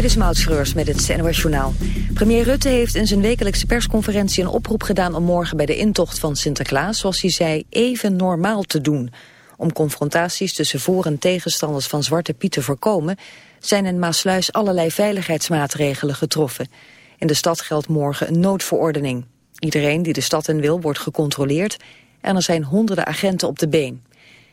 Dit is Maud Schreurs met het NOS Journaal. Premier Rutte heeft in zijn wekelijkse persconferentie een oproep gedaan om morgen bij de intocht van Sinterklaas, zoals hij zei, even normaal te doen. Om confrontaties tussen voor- en tegenstanders van Zwarte Piet te voorkomen, zijn in Maasluis allerlei veiligheidsmaatregelen getroffen. In de stad geldt morgen een noodverordening. Iedereen die de stad in wil wordt gecontroleerd en er zijn honderden agenten op de been.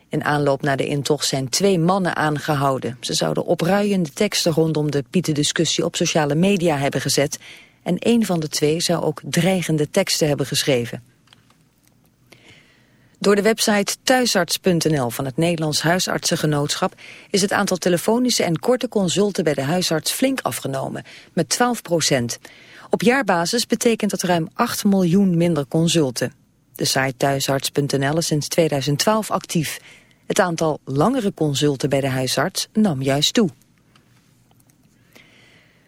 In aanloop naar de intocht zijn twee mannen aangehouden. Ze zouden opruiende teksten rondom de Pieten-discussie op sociale media hebben gezet. En een van de twee zou ook dreigende teksten hebben geschreven. Door de website thuisarts.nl van het Nederlands Huisartsengenootschap is het aantal telefonische en korte consulten bij de huisarts flink afgenomen, met 12 procent. Op jaarbasis betekent dat ruim 8 miljoen minder consulten. De site thuisarts.nl is sinds 2012 actief. Het aantal langere consulten bij de huisarts nam juist toe.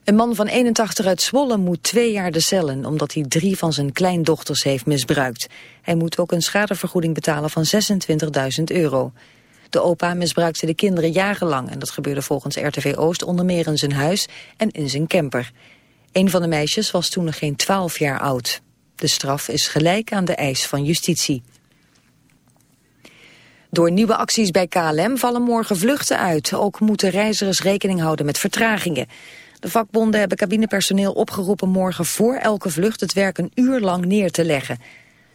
Een man van 81 uit Zwolle moet twee jaar de cellen... omdat hij drie van zijn kleindochters heeft misbruikt. Hij moet ook een schadevergoeding betalen van 26.000 euro. De opa misbruikte de kinderen jarenlang... en dat gebeurde volgens RTV Oost onder meer in zijn huis en in zijn camper. Een van de meisjes was toen nog geen 12 jaar oud. De straf is gelijk aan de eis van justitie. Door nieuwe acties bij KLM vallen morgen vluchten uit. Ook moeten reizigers rekening houden met vertragingen. De vakbonden hebben cabinepersoneel opgeroepen morgen voor elke vlucht het werk een uur lang neer te leggen.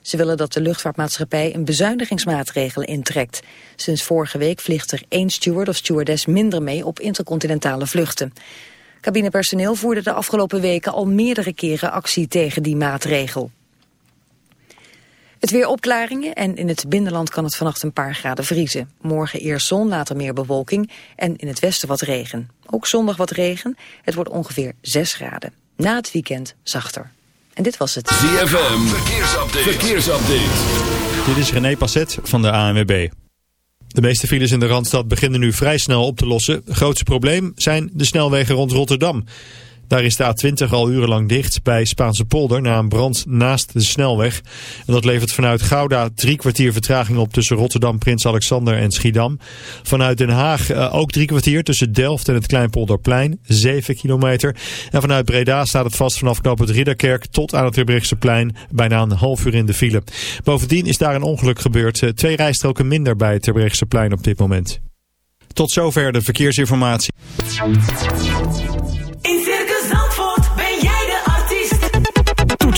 Ze willen dat de luchtvaartmaatschappij een bezuinigingsmaatregel intrekt. Sinds vorige week vliegt er één steward of stewardess minder mee op intercontinentale vluchten. Cabinepersoneel voerde de afgelopen weken al meerdere keren actie tegen die maatregel. Het weer opklaringen en in het binnenland kan het vannacht een paar graden vriezen. Morgen eerst zon, later meer bewolking en in het westen wat regen. Ook zondag wat regen. Het wordt ongeveer 6 graden. Na het weekend zachter. En dit was het. ZFM, verkeersupdate. verkeersupdate. Dit is René Passet van de ANWB. De meeste files in de Randstad beginnen nu vrij snel op te lossen. Grootste probleem zijn de snelwegen rond Rotterdam. Daar is de A20 al urenlang dicht bij Spaanse polder na een brand naast de snelweg. En dat levert vanuit Gouda drie kwartier vertraging op tussen Rotterdam, Prins Alexander en Schiedam. Vanuit Den Haag uh, ook drie kwartier tussen Delft en het Kleinpolderplein, 7 kilometer. En vanuit Breda staat het vast vanaf knop het Ridderkerk tot aan het plein bijna een half uur in de file. Bovendien is daar een ongeluk gebeurd. Uh, twee rijstroken minder bij het plein op dit moment. Tot zover de verkeersinformatie.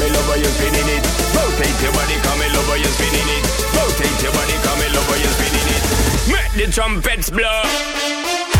Come over, you're spinning it. Rotate your body, come over, you're spinning it. Rotate your body, come over, you're spinning it. Make the trumpets blow.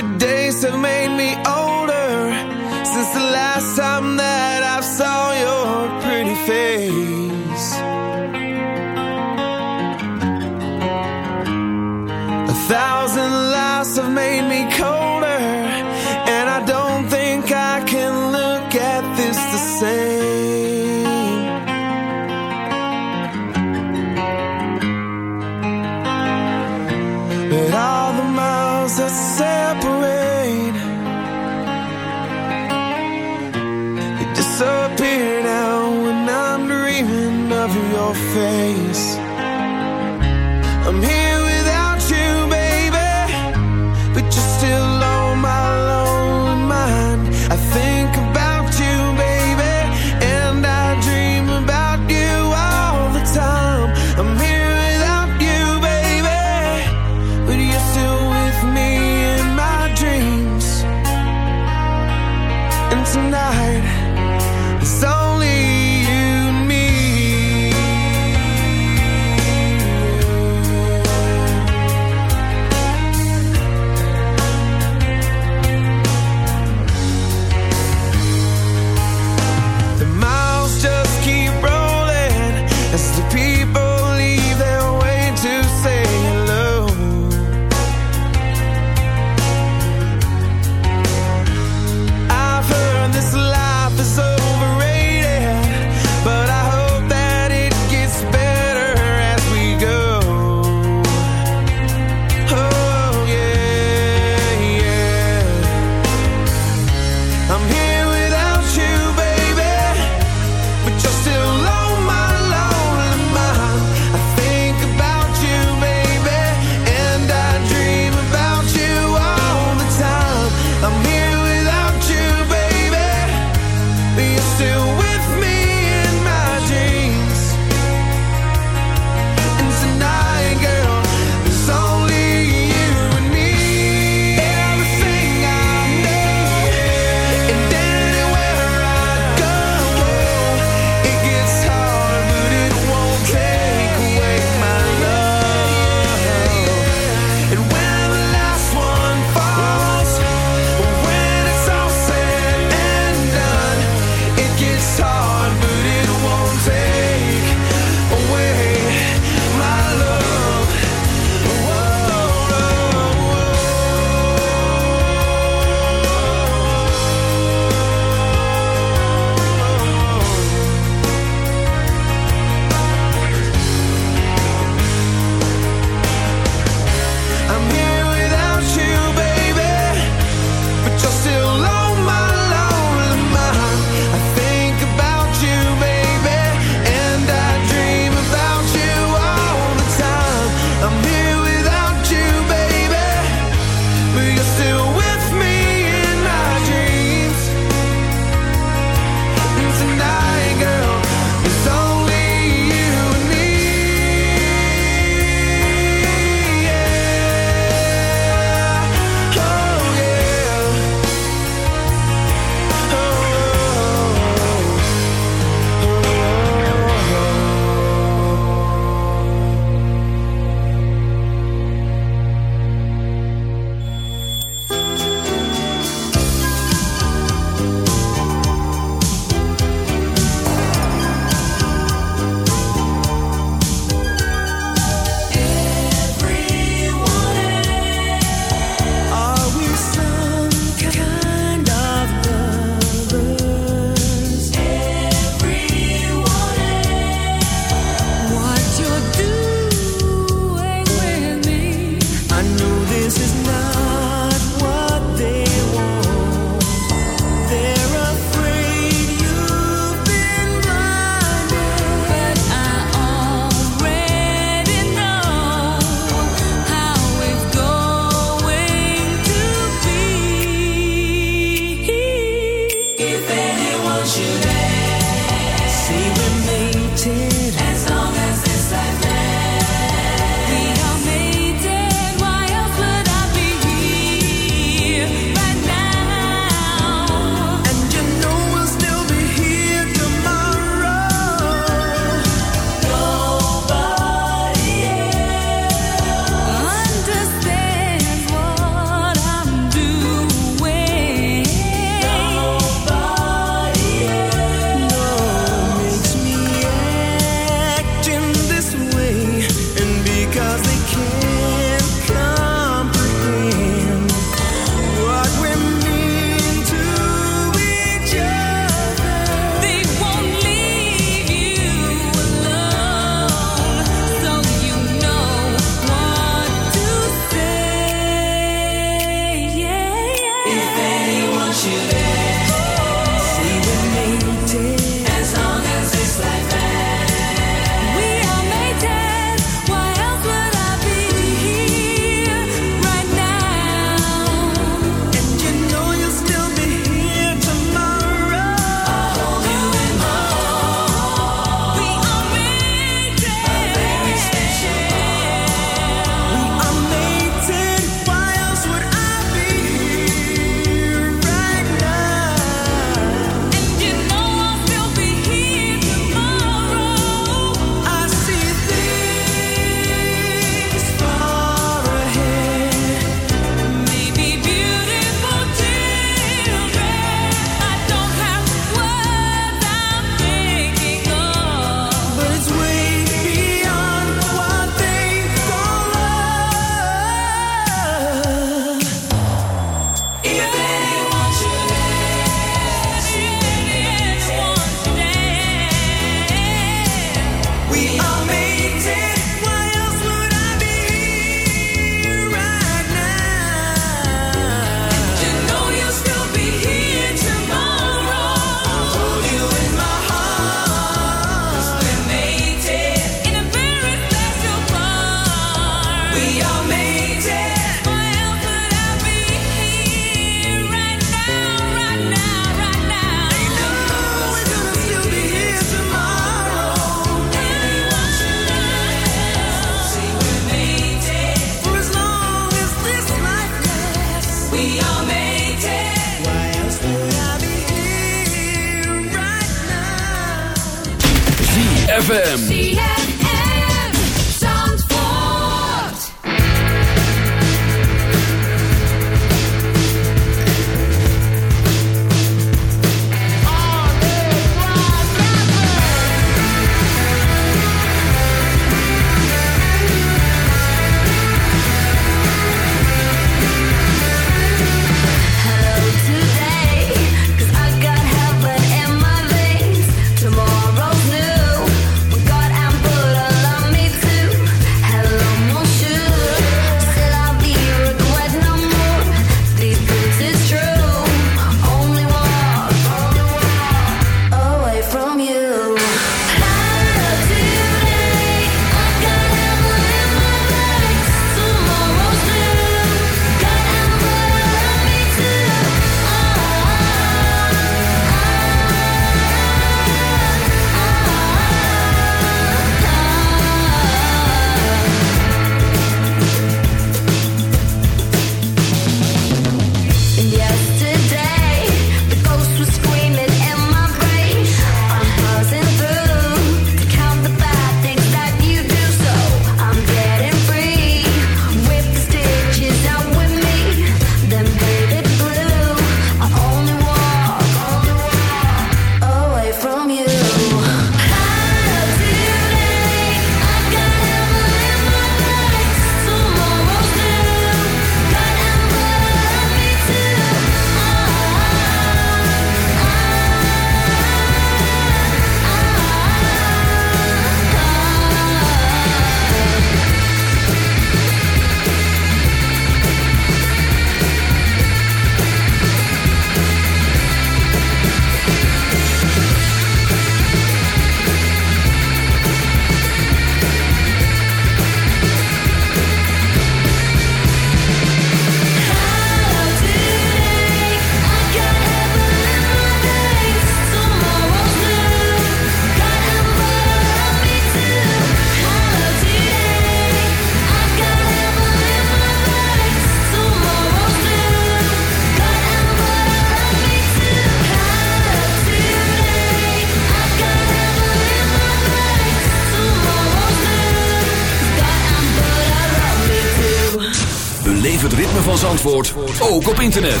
Zandvoort ook op internet.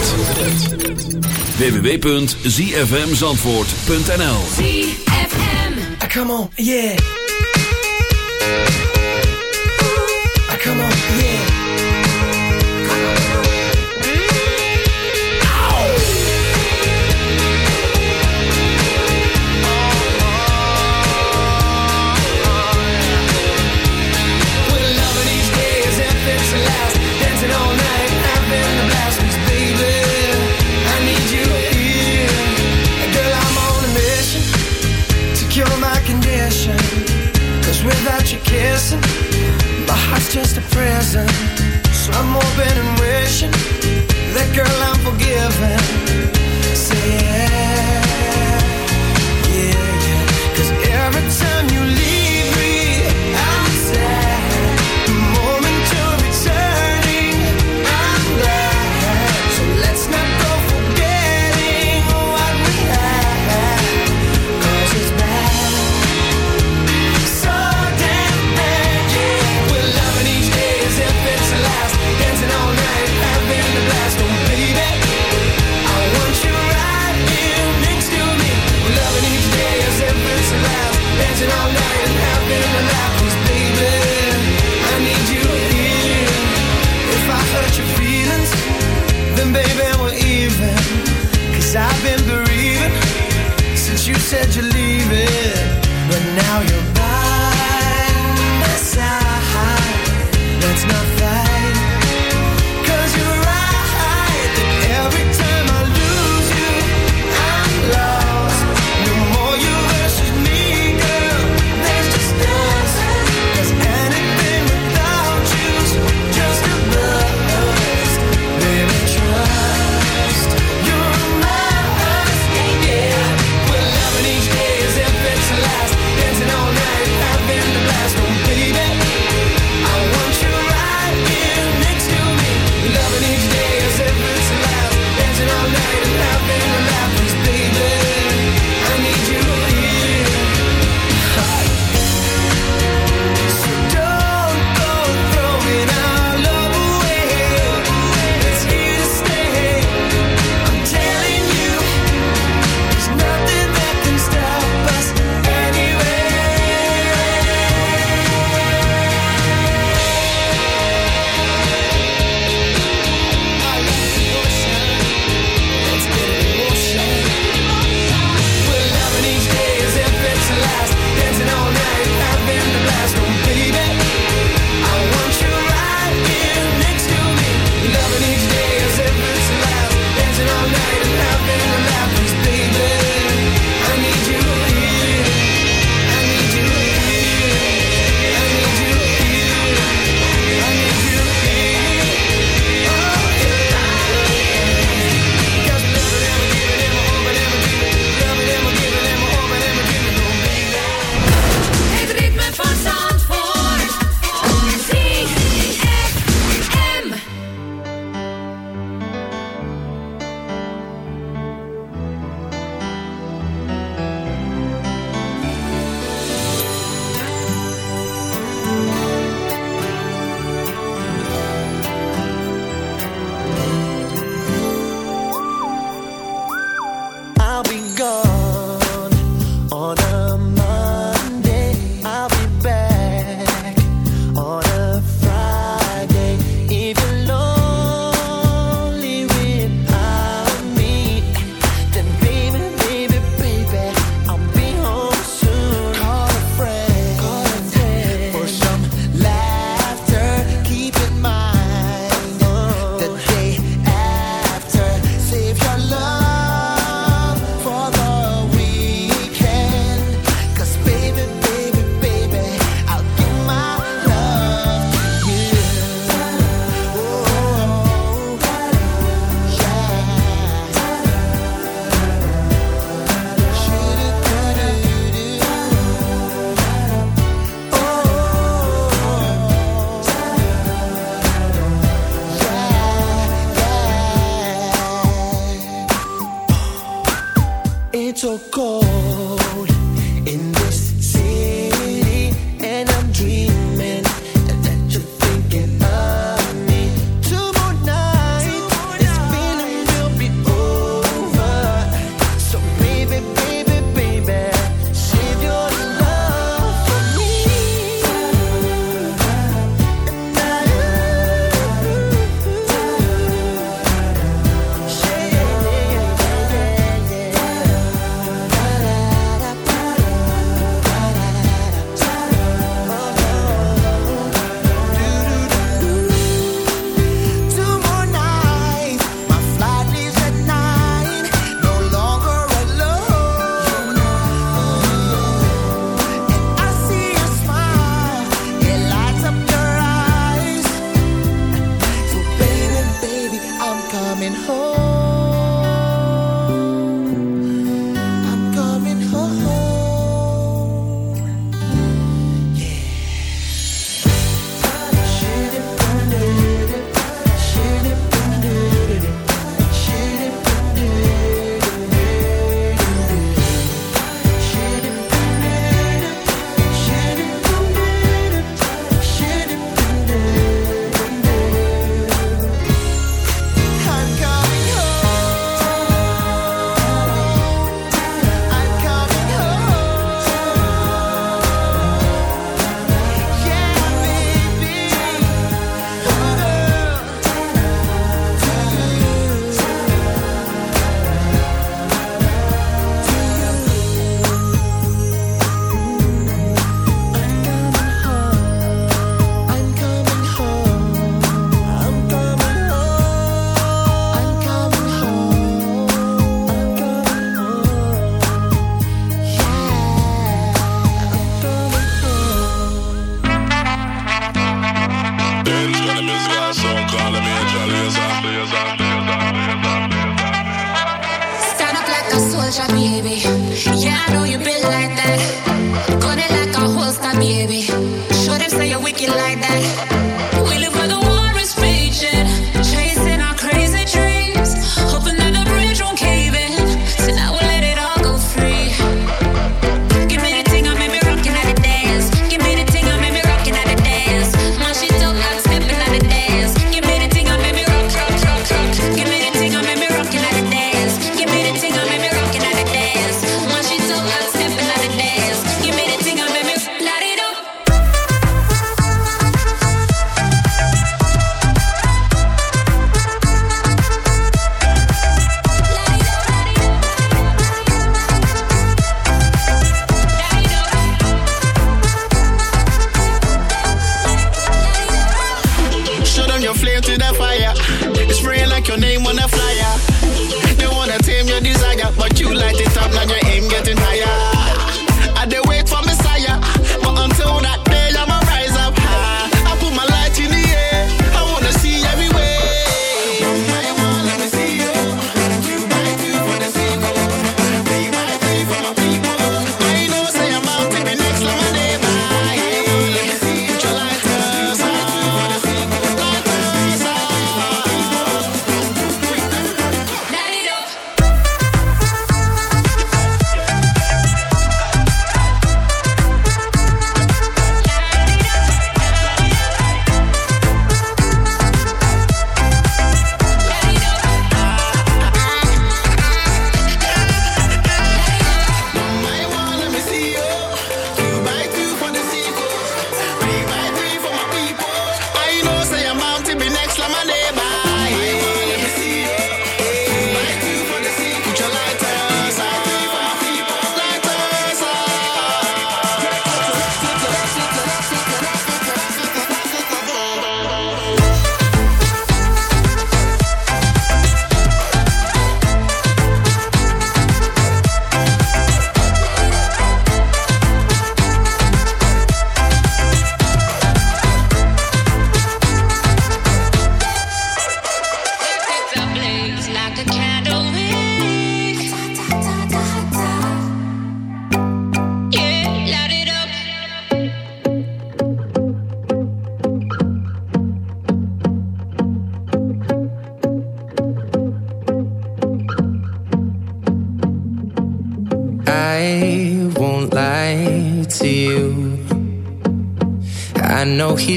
www.zfmzandvoort.nl ZFM ah, Come on, yeah. Ah, Come on, yeah. without your kissing. My heart's just a prison. So I'm hoping and wishing that girl I'm forgiven. Say yeah, yeah, yeah. Cause every time you leave.